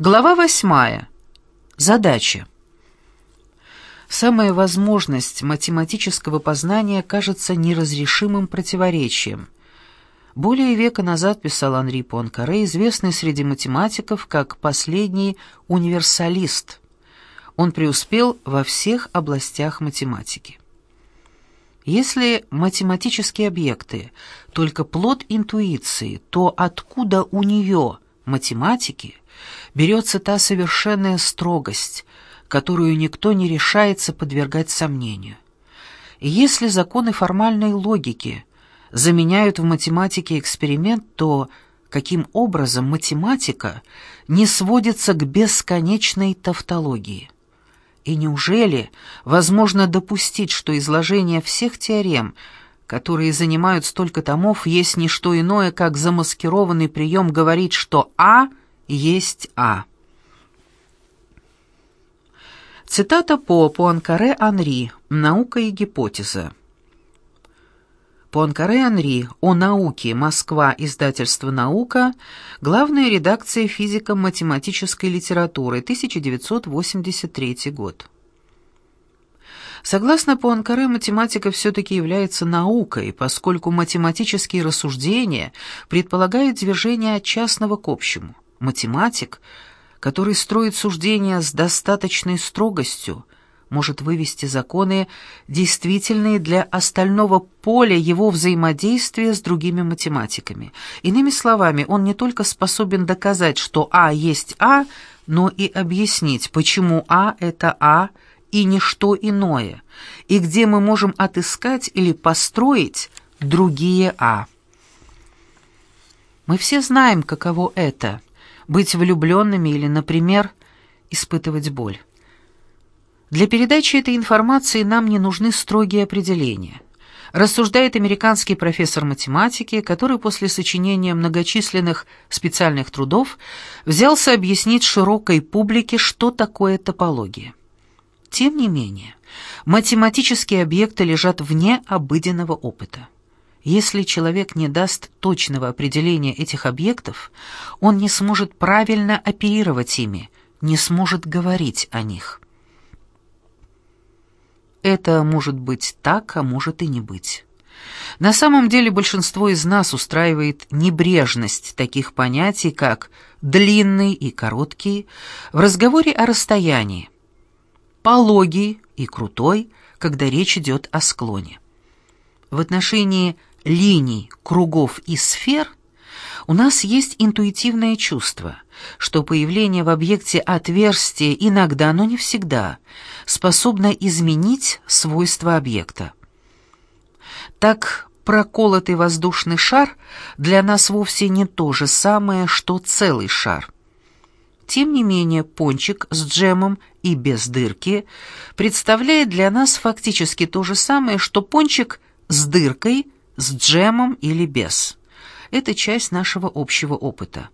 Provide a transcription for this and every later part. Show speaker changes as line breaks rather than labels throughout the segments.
Глава восьмая. Задача. Самая возможность математического познания кажется неразрешимым противоречием. Более века назад писал Анри Пуанкаре, известный среди математиков как последний универсалист. Он преуспел во всех областях математики. Если математические объекты — только плод интуиции, то откуда у нее, математики, берется та совершенная строгость, которую никто не решается подвергать сомнению. Если законы формальной логики заменяют в математике эксперимент, то каким образом математика не сводится к бесконечной тавтологии? И неужели возможно допустить, что изложение всех теорем, которые занимают столько томов, есть не что иное, как замаскированный прием говорить, что А есть А? Цитата по Пуанкаре Анри «Наука и гипотеза». Пуанкаре Анри «О науке. Москва. Издательство «Наука». Главная редакция физико-математической литературы. 1983 год. Согласно Пуанкаре, математика все-таки является наукой, поскольку математические рассуждения предполагают движение от частного к общему. Математик — который строит суждения с достаточной строгостью, может вывести законы, действительные для остального поля его взаимодействия с другими математиками. Иными словами, он не только способен доказать, что А есть А, но и объяснить, почему А — это А и ничто иное, и где мы можем отыскать или построить другие А. Мы все знаем, каково это — быть влюбленными или, например, испытывать боль. Для передачи этой информации нам не нужны строгие определения. Рассуждает американский профессор математики, который после сочинения многочисленных специальных трудов взялся объяснить широкой публике, что такое топология. Тем не менее, математические объекты лежат вне обыденного опыта. Если человек не даст точного определения этих объектов, он не сможет правильно оперировать ими, не сможет говорить о них. Это может быть так, а может и не быть. На самом деле большинство из нас устраивает небрежность таких понятий, как «длинный» и «короткий» в разговоре о расстоянии, «пологий» и «крутой», когда речь идет о склоне. В отношении линий, кругов и сфер, у нас есть интуитивное чувство, что появление в объекте отверстия иногда, но не всегда, способно изменить свойства объекта. Так проколотый воздушный шар для нас вовсе не то же самое, что целый шар. Тем не менее, пончик с джемом и без дырки представляет для нас фактически то же самое, что пончик с дыркой – с джемом или без. Это часть нашего общего опыта.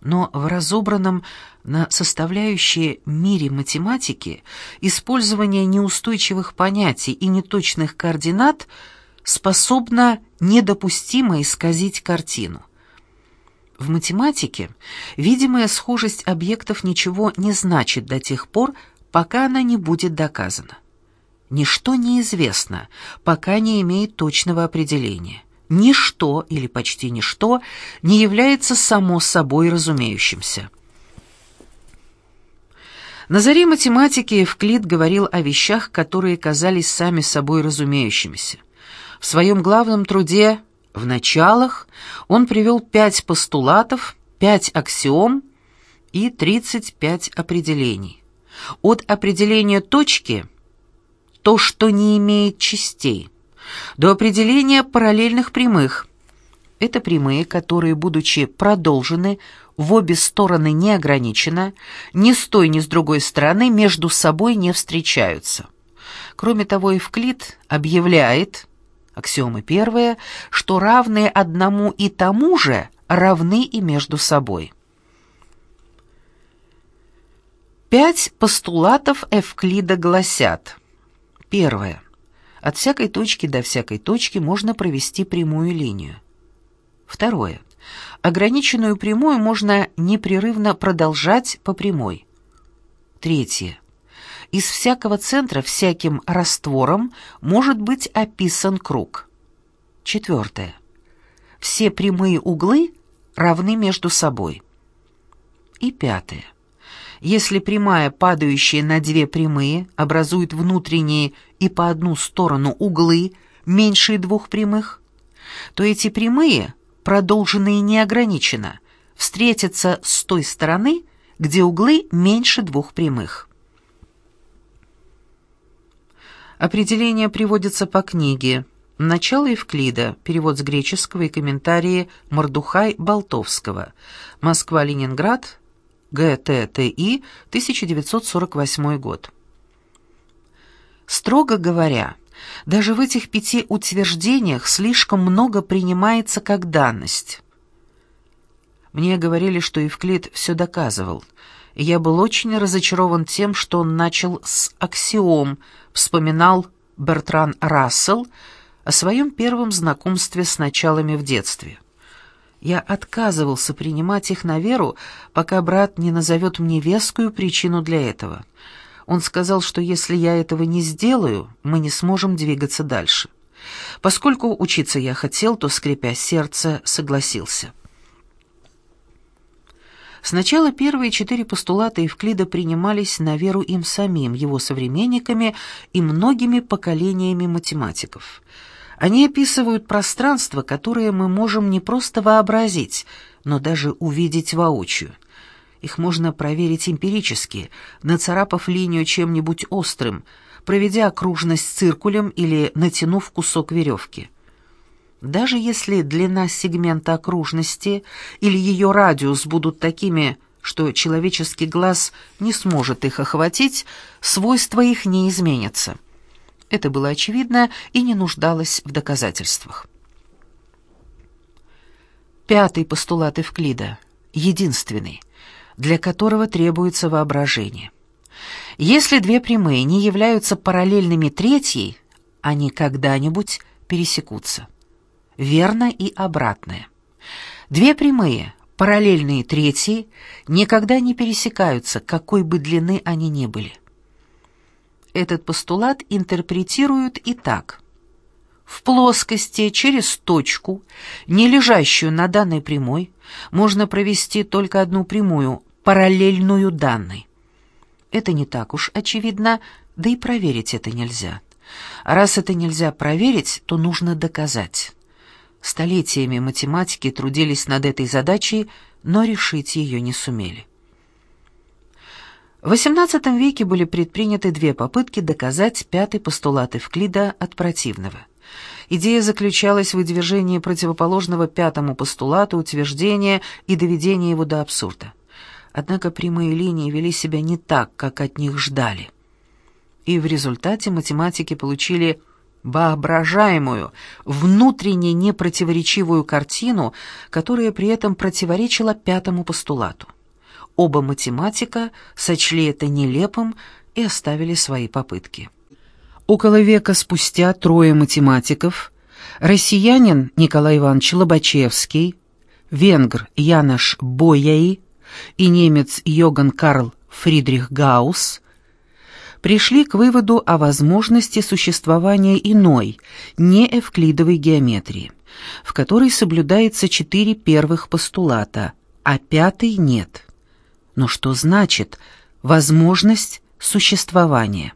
Но в разобранном на составляющие мире математики использование неустойчивых понятий и неточных координат способно недопустимо исказить картину. В математике видимая схожесть объектов ничего не значит до тех пор, пока она не будет доказана. Ничто неизвестно, пока не имеет точного определения. Ничто, или почти ничто, не является само собой разумеющимся. На заре математики Евклид говорил о вещах, которые казались сами собой разумеющимися. В своем главном труде «В началах» он привел пять постулатов, пять аксиом и 35 определений. От определения точки – то, что не имеет частей, до определения параллельных прямых. Это прямые, которые, будучи продолжены, в обе стороны не ограничено, ни с той, ни с другой стороны между собой не встречаются. Кроме того, Евклид объявляет, аксиома первая, что равные одному и тому же равны и между собой. Пять постулатов Евклида гласят – Первое. От всякой точки до всякой точки можно провести прямую линию. Второе. Ограниченную прямую можно непрерывно продолжать по прямой. Третье. Из всякого центра всяким раствором может быть описан круг. Четвертое. Все прямые углы равны между собой. И пятое. Если прямая, падающая на две прямые, образует внутренние и по одну сторону углы, меньшие двух прямых, то эти прямые, продолженные неограниченно, встретятся с той стороны, где углы меньше двух прямых. Определение приводится по книге «Начало Евклида», перевод с греческого и комментарии Мордухай Болтовского, Москва-Ленинград, ГТТИ, 1948 год. Строго говоря, даже в этих пяти утверждениях слишком много принимается как данность. Мне говорили, что Евклид все доказывал – я был очень разочарован тем, что он начал с аксиом, вспоминал Бертран Рассел о своем первом знакомстве с началами в детстве. Я отказывался принимать их на веру, пока брат не назовет мне вескую причину для этого. Он сказал, что если я этого не сделаю, мы не сможем двигаться дальше. Поскольку учиться я хотел, то, скрипя сердце, согласился. Сначала первые четыре постулата Евклида принимались на веру им самим, его современниками и многими поколениями математиков. Они описывают пространство, которое мы можем не просто вообразить, но даже увидеть воочию. Их можно проверить эмпирически, нацарапав линию чем-нибудь острым, проведя окружность циркулем или натянув кусок веревки. Даже если длина сегмента окружности или ее радиус будут такими, что человеческий глаз не сможет их охватить, свойства их не изменятся. Это было очевидно и не нуждалось в доказательствах. Пятый постулат Евклида, единственный, для которого требуется воображение. Если две прямые не являются параллельными третьей, они когда-нибудь пересекутся верно и обратное. Две прямые, параллельные третьи, никогда не пересекаются, какой бы длины они ни были. Этот постулат интерпретируют и так. В плоскости через точку, не лежащую на данной прямой, можно провести только одну прямую, параллельную данной. Это не так уж очевидно, да и проверить это нельзя. Раз это нельзя проверить, то нужно доказать. Столетиями математики трудились над этой задачей, но решить ее не сумели. В XVIII веке были предприняты две попытки доказать пятый постулат Эвклида от противного. Идея заключалась в выдвижении противоположного пятому постулату утверждения и доведении его до абсурда. Однако прямые линии вели себя не так, как от них ждали. И в результате математики получили воображаемую, внутренне непротиворечивую картину, которая при этом противоречила пятому постулату. Оба математика сочли это нелепым и оставили свои попытки. Около века спустя трое математиков, россиянин Николай Иванович Лобачевский, венгр Янош Бояи и немец Йоган Карл Фридрих Гаусс пришли к выводу о возможности существования иной, не эвклидовой геометрии, в которой соблюдается четыре первых постулата, а пятый нет. Но что значит возможность существования?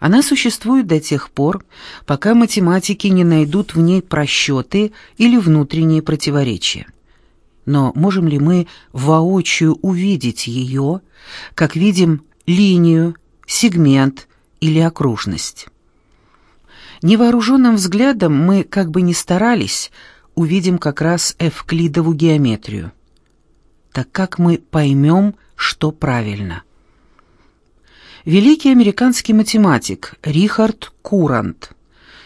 Она существует до тех пор, пока математики не найдут в ней просчеты или внутренние противоречия. Но можем ли мы воочию увидеть ее, как видим линию, сегмент или окружность. Невооруженным взглядом мы, как бы ни старались, увидим как раз эвклидову геометрию. Так как мы поймем, что правильно? Великий американский математик Рихард Курант.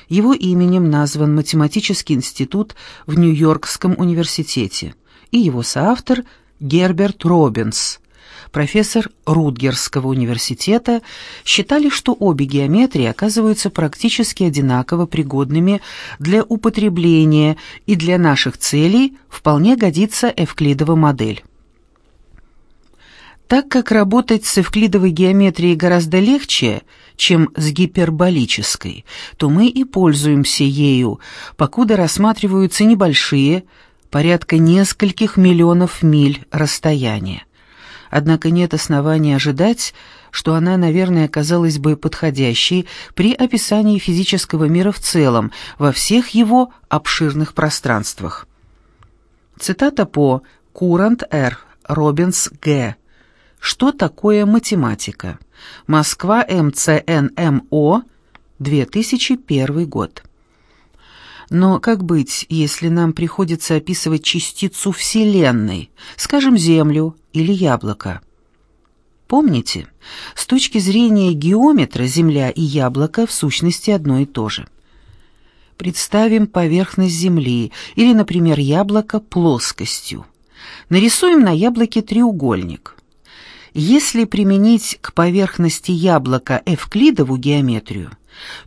Его именем назван Математический институт в Нью-Йоркском университете и его соавтор Герберт Робинс – профессор Рутгерского университета, считали, что обе геометрии оказываются практически одинаково пригодными для употребления и для наших целей вполне годится эвклидова модель. Так как работать с эвклидовой геометрией гораздо легче, чем с гиперболической, то мы и пользуемся ею, покуда рассматриваются небольшие, порядка нескольких миллионов миль расстояния. Однако нет оснований ожидать, что она, наверное, оказалась бы подходящей при описании физического мира в целом, во всех его обширных пространствах. Цитата по Курант Р. Робинс Г. Что такое математика? Москва, МЦНМО, 2001 год. Но как быть, если нам приходится описывать частицу Вселенной, скажем, Землю или яблоко? Помните, с точки зрения геометра Земля и яблоко в сущности одно и то же. Представим поверхность Земли или, например, яблоко плоскостью. Нарисуем на яблоке треугольник. Если применить к поверхности яблока эвклидову геометрию,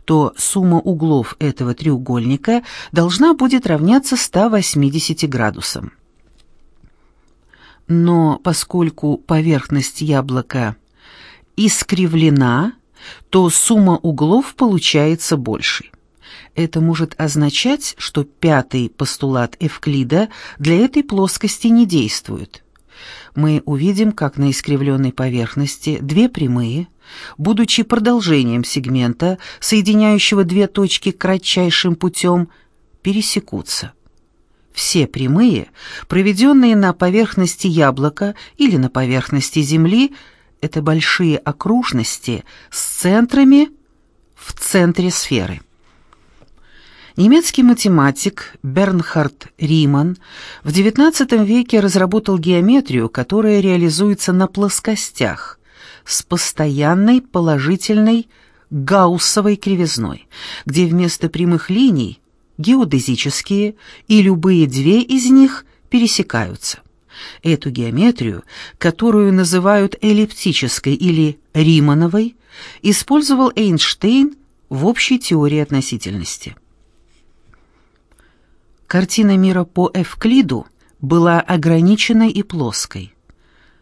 то сумма углов этого треугольника должна будет равняться 180 градусам. Но поскольку поверхность яблока искривлена, то сумма углов получается большей. Это может означать, что пятый постулат Эвклида для этой плоскости не действует. Мы увидим, как на искривленной поверхности две прямые – будучи продолжением сегмента, соединяющего две точки кратчайшим путем, пересекутся. Все прямые, проведенные на поверхности яблока или на поверхности Земли, это большие окружности с центрами в центре сферы. Немецкий математик Бернхард Риман в XIX веке разработал геометрию, которая реализуется на плоскостях, с постоянной положительной гауссовой кривизной, где вместо прямых линий геодезические, и любые две из них пересекаются. Эту геометрию, которую называют эллиптической или Римановой, использовал Эйнштейн в общей теории относительности. Картина мира по Эвклиду была ограниченной и плоской.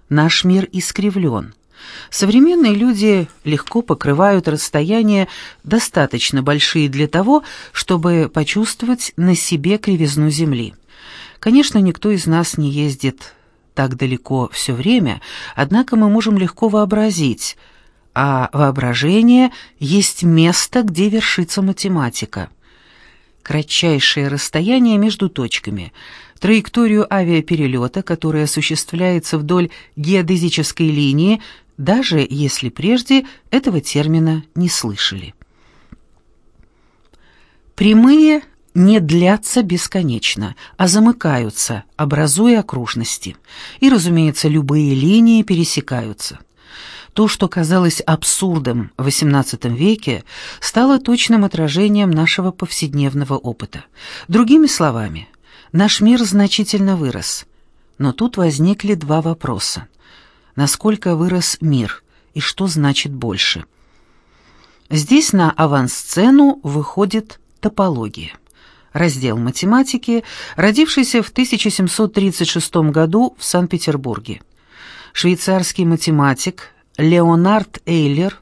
Наш мир искривлен – Современные люди легко покрывают расстояния, достаточно большие для того, чтобы почувствовать на себе кривизну Земли. Конечно, никто из нас не ездит так далеко все время, однако мы можем легко вообразить, а воображение есть место, где вершится математика. Кратчайшее расстояние между точками – траекторию авиаперелета, которая осуществляется вдоль геодезической линии, даже если прежде этого термина не слышали. Прямые не длятся бесконечно, а замыкаются, образуя окружности. И, разумеется, любые линии пересекаются. То, что казалось абсурдом в XVIII веке, стало точным отражением нашего повседневного опыта. Другими словами, наш мир значительно вырос. Но тут возникли два вопроса насколько вырос мир и что значит больше. Здесь на авансцену выходит топология. Раздел математики, родившийся в 1736 году в Санкт-Петербурге. Швейцарский математик Леонард Эйлер,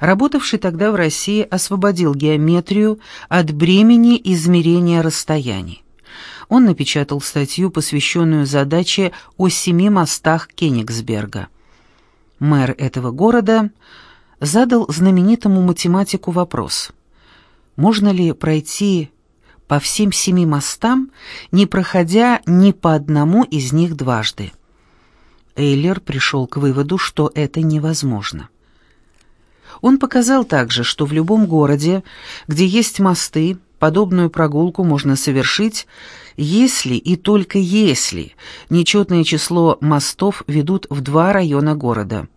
работавший тогда в России, освободил геометрию от бремени измерения расстояний. Он напечатал статью, посвященную задаче о семи мостах Кенигсберга. Мэр этого города задал знаменитому математику вопрос. Можно ли пройти по всем семи мостам, не проходя ни по одному из них дважды? Эйлер пришел к выводу, что это невозможно. Он показал также, что в любом городе, где есть мосты, подобную прогулку можно совершить, если и только если нечетное число мостов ведут в два района города.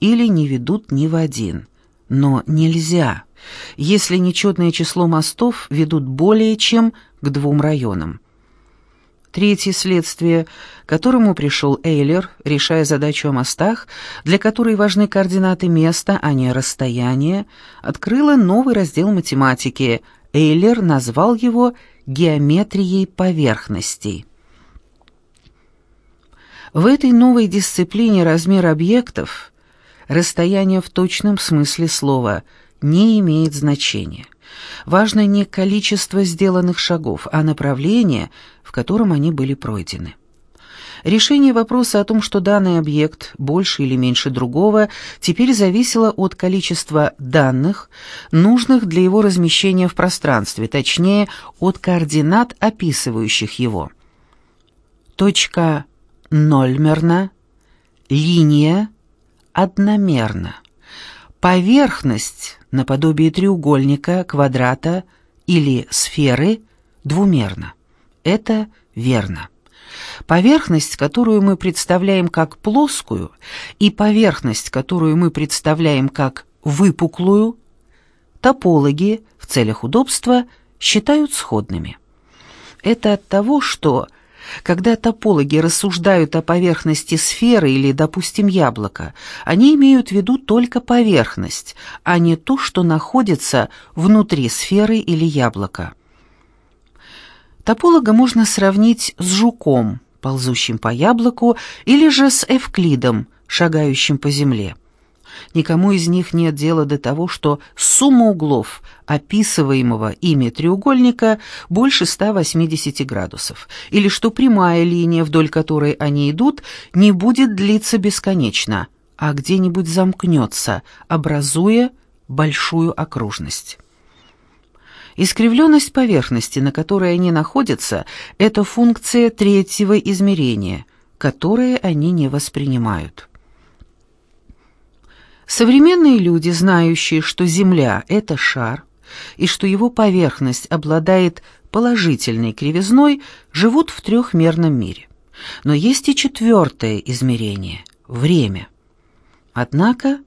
Или не ведут ни в один. Но нельзя, если нечетное число мостов ведут более чем к двум районам. Третье следствие, к которому пришел Эйлер, решая задачу о мостах, для которой важны координаты места, а не расстояние, открыло новый раздел математики. Эйлер назвал его «геометрией поверхностей». В этой новой дисциплине размер объектов, расстояние в точном смысле слова, не имеет значения. Важно не количество сделанных шагов, а направление, в котором они были пройдены. Решение вопроса о том, что данный объект больше или меньше другого, теперь зависело от количества данных, нужных для его размещения в пространстве, точнее, от координат, описывающих его. Точка нольмерна, линия одномерна. Поверхность наподобие треугольника, квадрата или сферы двумерна. Это верно. Поверхность, которую мы представляем как плоскую, и поверхность, которую мы представляем как выпуклую, топологи в целях удобства считают сходными. Это от того, что когда топологи рассуждают о поверхности сферы или, допустим, яблока, они имеют в виду только поверхность, а не то, что находится внутри сферы или яблока. Тополога можно сравнить с жуком, ползущим по яблоку, или же с Эвклидом, шагающим по земле. Никому из них нет дела до того, что сумма углов описываемого ими треугольника больше 180 градусов, или что прямая линия, вдоль которой они идут, не будет длиться бесконечно, а где-нибудь замкнется, образуя большую окружность. Искривленность поверхности, на которой они находятся, это функция третьего измерения, которое они не воспринимают. Современные люди, знающие, что Земля — это шар, и что его поверхность обладает положительной кривизной, живут в трехмерном мире. Но есть и четвертое измерение — время. Однако,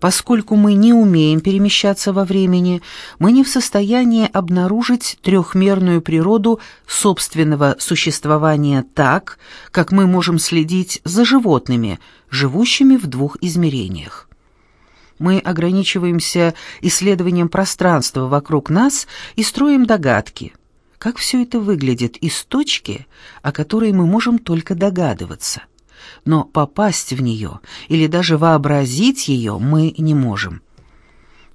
поскольку мы не умеем перемещаться во времени, мы не в состоянии обнаружить трехмерную природу собственного существования так, как мы можем следить за животными, живущими в двух измерениях мы ограничиваемся исследованием пространства вокруг нас и строим догадки. Как все это выглядит из точки, о которой мы можем только догадываться. Но попасть в нее или даже вообразить ее мы не можем.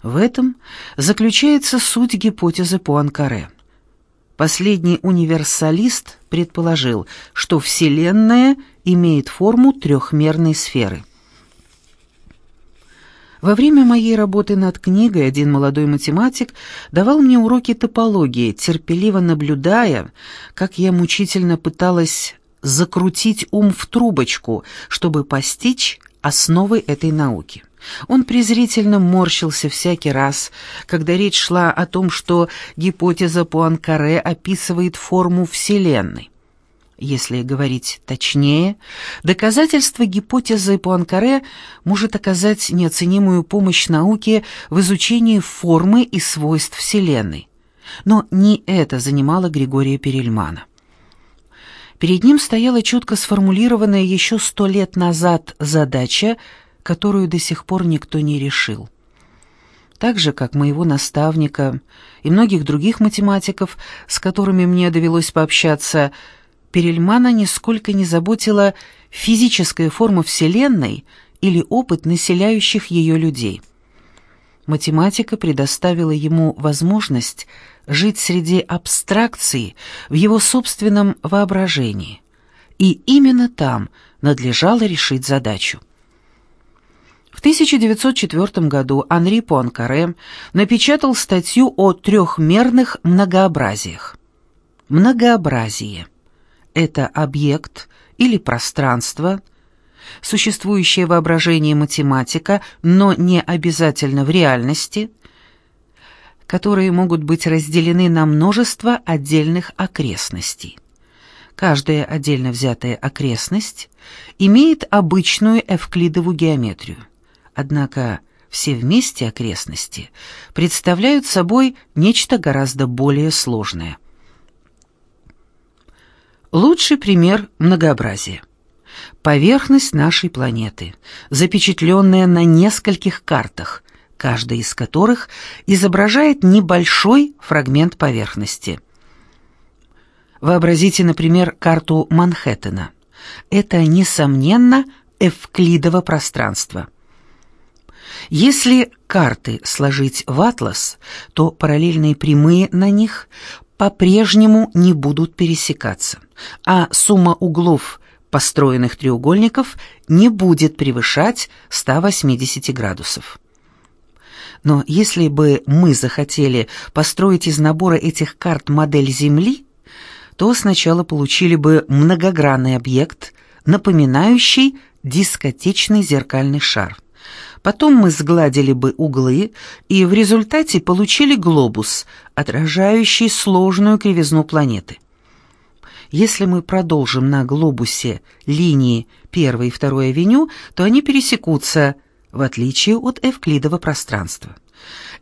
В этом заключается суть гипотезы Пуанкаре. Последний универсалист предположил, что Вселенная имеет форму трехмерной сферы. Во время моей работы над книгой один молодой математик давал мне уроки топологии, терпеливо наблюдая, как я мучительно пыталась закрутить ум в трубочку, чтобы постичь основы этой науки. Он презрительно морщился всякий раз, когда речь шла о том, что гипотеза Пуанкаре описывает форму Вселенной. Если говорить точнее, доказательство гипотезы Пуанкаре может оказать неоценимую помощь науке в изучении формы и свойств Вселенной. Но не это занимало Григория Перельмана. Перед ним стояла четко сформулированная еще сто лет назад задача, которую до сих пор никто не решил. Так же, как моего наставника и многих других математиков, с которыми мне довелось пообщаться – Перельмана нисколько не заботила физическая форма Вселенной или опыт населяющих ее людей. Математика предоставила ему возможность жить среди абстракций в его собственном воображении. И именно там надлежало решить задачу. В 1904 году Анри Пуанкаре напечатал статью о трехмерных многообразиях. Многообразие – это объект или пространство, существующее воображение математика, но не обязательно в реальности, которые могут быть разделены на множество отдельных окрестностей. Каждая отдельно взятая окрестность имеет обычную эвклидову геометрию. Однако все вместе окрестности представляют собой нечто гораздо более сложное – Лучший пример многообразия. Поверхность нашей планеты, запечатленная на нескольких картах, каждая из которых изображает небольшой фрагмент поверхности. Вообразите, например, карту Манхэттена. Это, несомненно, эвклидово пространство. Если карты сложить в атлас, то параллельные прямые на них по-прежнему не будут пересекаться, а сумма углов построенных треугольников не будет превышать 180 градусов. Но если бы мы захотели построить из набора этих карт модель Земли, то сначала получили бы многогранный объект, напоминающий дискотечный зеркальный шар. Потом мы сгладили бы углы и в результате получили глобус, отражающий сложную кривизну планеты. Если мы продолжим на глобусе линии 1 и 2 авеню, то они пересекутся, в отличие от эвклидового пространства.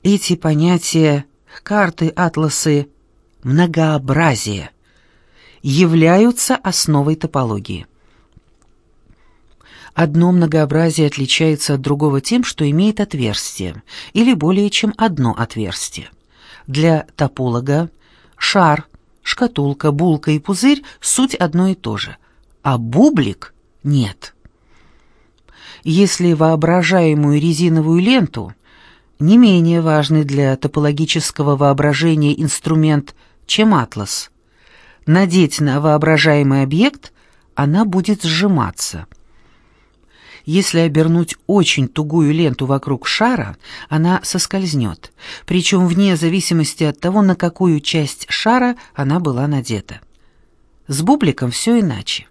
Эти понятия карты, атласы, многообразие являются основой топологии. Одно многообразие отличается от другого тем, что имеет отверстие, или более чем одно отверстие. Для тополога шар, шкатулка, булка и пузырь – суть одно и то же, а бублик – нет. Если воображаемую резиновую ленту, не менее важный для топологического воображения инструмент, чем атлас, надеть на воображаемый объект, она будет сжиматься – если обернуть очень тугую ленту вокруг шара, она соскользнет, причем вне зависимости от того, на какую часть шара она была надета. С бубликом все иначе.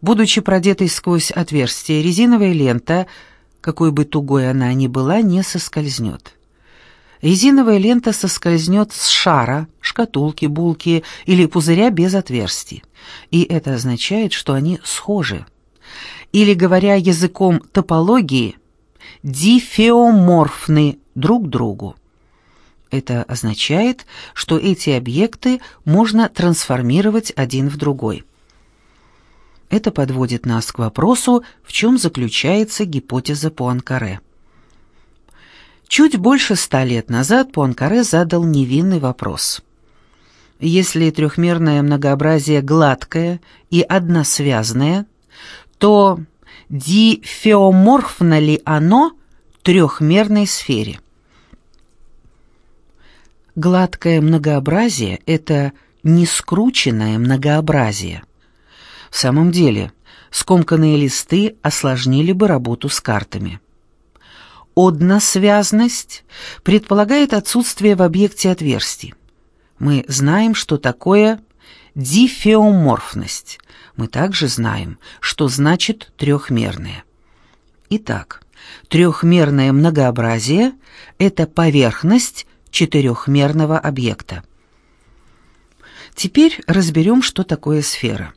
Будучи продетой сквозь отверстие, резиновая лента, какой бы тугой она ни была, не соскользнет. Резиновая лента соскользнет с шара, шкатулки, булки или пузыря без отверстий. И это означает, что они схожи или, говоря языком топологии, дифеоморфны друг другу. Это означает, что эти объекты можно трансформировать один в другой. Это подводит нас к вопросу, в чем заключается гипотеза Пуанкаре. Чуть больше ста лет назад Пуанкаре задал невинный вопрос. Если трехмерное многообразие гладкое и односвязное, то дифеоморфно ли оно трехмерной сфере? Гладкое многообразие — это нескрученное многообразие. В самом деле, скомканные листы осложнили бы работу с картами. Односвязность предполагает отсутствие в объекте отверстий. Мы знаем, что такое дифеоморфность. Мы также знаем, что значит трехмерное. Итак, трехмерное многообразие – это поверхность четырехмерного объекта. Теперь разберем, что такое сфера.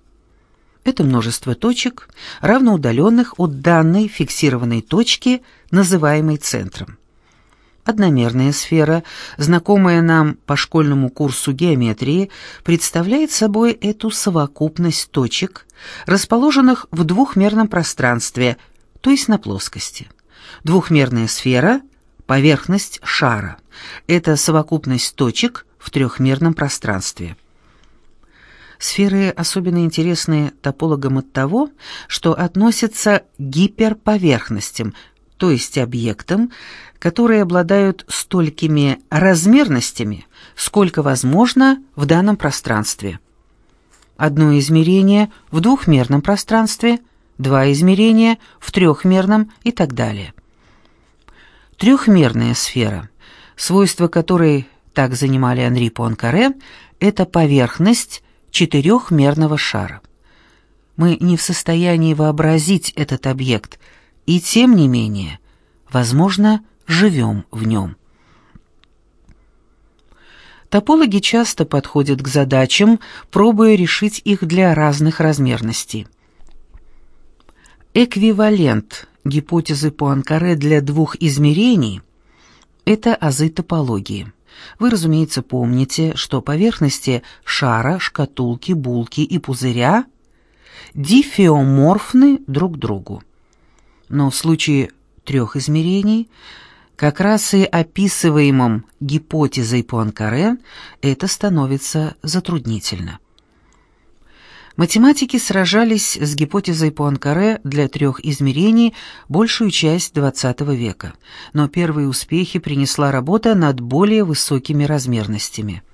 Это множество точек, равноудаленных от данной фиксированной точки, называемой центром. Одномерная сфера, знакомая нам по школьному курсу геометрии, представляет собой эту совокупность точек, расположенных в двухмерном пространстве, то есть на плоскости. Двухмерная сфера — поверхность шара. Это совокупность точек в трехмерном пространстве. Сферы особенно интересны топологам от того, что относятся к гиперповерхностям, то есть объектам, которые обладают столькими размерностями, сколько возможно в данном пространстве. Одно измерение в двухмерном пространстве, два измерения в трехмерном и так далее. Трехмерная сфера, свойства которой так занимали Анри Пуанкаре, это поверхность четырехмерного шара. Мы не в состоянии вообразить этот объект, и тем не менее, возможно, живем в нем. Топологи часто подходят к задачам, пробуя решить их для разных размерностей. Эквивалент гипотезы Пуанкаре для двух измерений – это азы топологии. Вы, разумеется, помните, что поверхности шара, шкатулки, булки и пузыря дифеоморфны друг другу. Но в случае трех измерений, как раз и описываемым гипотезой Пуанкаре, это становится затруднительно. Математики сражались с гипотезой Пуанкаре для трех измерений большую часть XX века, но первые успехи принесла работа над более высокими размерностями.